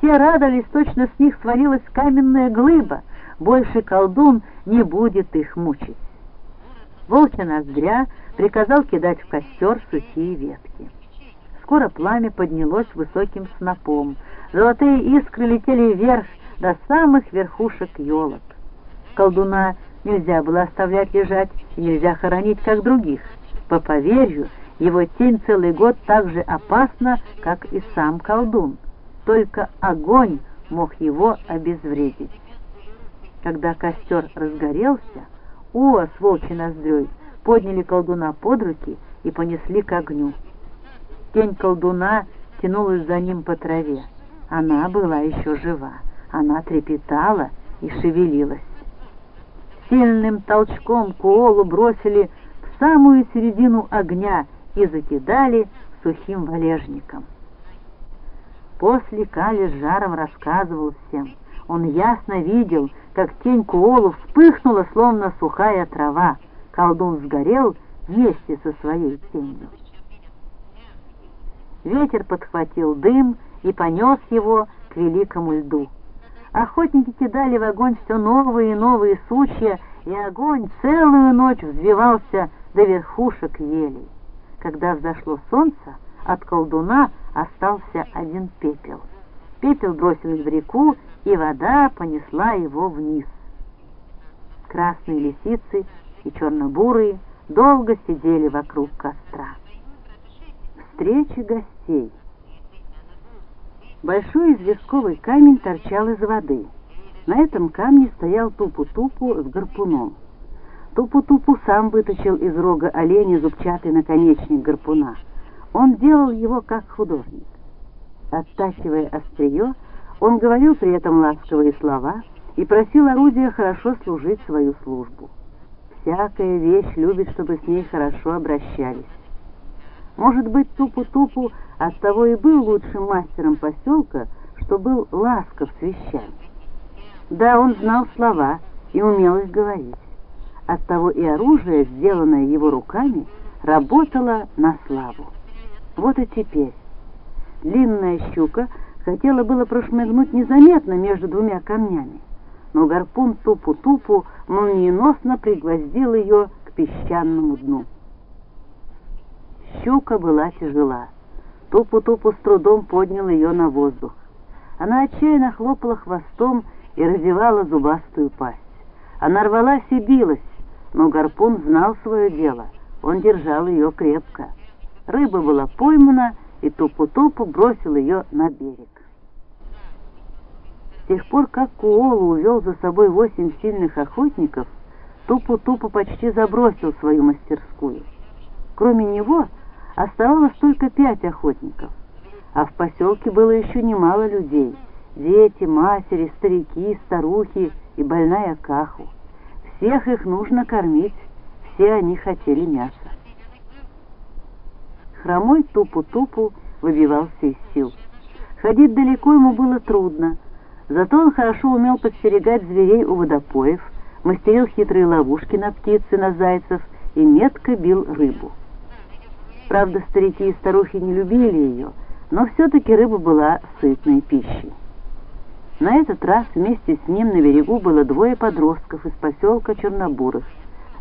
Все радовались, точно с них свалилась каменная глыба. Больше колдун не будет их мучить. Волчья ноздря приказал кидать в костер сухие ветки. Скоро пламя поднялось высоким снопом. Золотые искры летели вверх до самых верхушек елок. Колдуна нельзя было оставлять лежать и нельзя хоронить, как других. По поверью, его тень целый год так же опасна, как и сам колдун. Только огонь мог его обезвредить. Когда костер разгорелся, Уа с волчьей ноздрёй подняли колдуна под руки и понесли к огню. Тень колдуна тянулась за ним по траве. Она была еще жива. Она трепетала и шевелилась. Сильным толчком Куолу бросили в самую середину огня и закидали сухим валежником. После Кали с жаром рассказывал всем. Он ясно видел, как тень Куолу вспыхнула, словно сухая трава. Колдун сгорел вместе со своей тенью. Ветер подхватил дым и понес его к великому льду. Охотники кидали в огонь все новые и новые сучья, и огонь целую ночь взвивался до верхушек елей. Когда взошло солнце, от колдуна остался один пепел. Пепел бросили в реку, и вода понесла его вниз. Красные лисицы и черно-бурые долго сидели вокруг костра. Встреча гостей. Большой известковый камень торчал из воды. На этом камне стоял Тупу-Тупу с гарпуном. Тупу-Тупу сам вытащил из рога оленя зубчатый наконечник гарпуна. Он делал его как художник. Оттачивая острие, он говорил при этом ласковые слова и просил орудия хорошо служить свою службу. Всякая вещь любит, чтобы с ней хорошо обращались. Может быть, Тупу-Тупу оттого и был лучшим мастером поселка, что был ласков с вещами. Да, он знал слова и умел их говорить. Оттого и оружие, сделанное его руками, работало на славу. Вот и теперь. Длинная щука хотела было прошмыгнуть незаметно между двумя камнями, но гарпун Тупу-Тупу молниеносно пригвоздил ее к песчаному дну. Щука была тяжела. Тупу-тупу с трудом поднял ее на воздух. Она отчаянно хлопала хвостом и разевала зубастую пасть. Она рвалась и билась, но гарпун знал свое дело. Он держал ее крепко. Рыба была поймана, и Тупу-тупу бросил ее на берег. С тех пор, как Куолу увел за собой восемь сильных охотников, Тупу-тупу почти забросил свою мастерскую. Кроме него оставалось только пять охотников, а в поселке было еще немало людей — дети, матери, старики, старухи и больная Каху. Всех их нужно кормить, все они хотели мяса. Хромой Тупу-Тупу выбивался из сил. Ходить далеко ему было трудно, зато он хорошо умел подстерегать зверей у водопоев, мастерил хитрые ловушки на птиц и на зайцев и метко бил рыбу. Правда, старики и старухи не любили ее, но все-таки рыба была сытной пищей. На этот раз вместе с ним на берегу было двое подростков из поселка Чернобуров.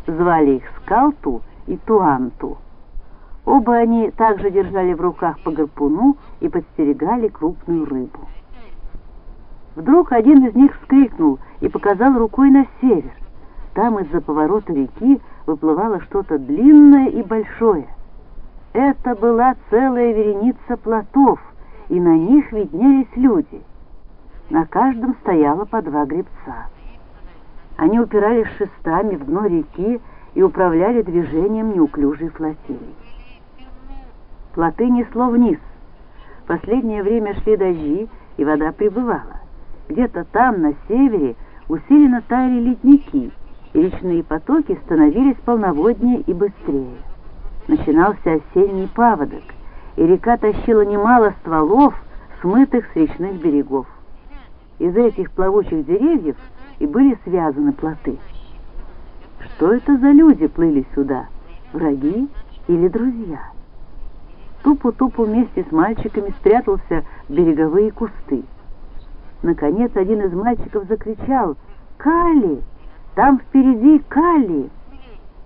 Звали их Скалту и Туанту. Оба они также держали в руках по гарпуну и подстерегали крупную рыбу. Вдруг один из них вскрикнул и показал рукой на север. Там из-за поворота реки выплывало что-то длинное и большое — это была целая вереница плотов, и на них виднелись люди. На каждом стояло по два гребца. Они упирались шестами в дно реки и управляли движением неуклюжей флотилии. Плоты несло вниз. Последнее время шли дожди, и вода прибывала. Где-то там, на севере, усиленно таяли ледники, и речные потоки становились полноводнее и быстрее начинался осенний паводок, и река тащила немало стволов, смытых с речных берегов. Из этих плавучих деревьев и были связаны плоты. Что это за люди плыли сюда? Враги или друзья? Тупу-тупу вместе с мальчиками спрятался в береговые кусты. Наконец один из мальчиков закричал «Калли! Там впереди Калли!»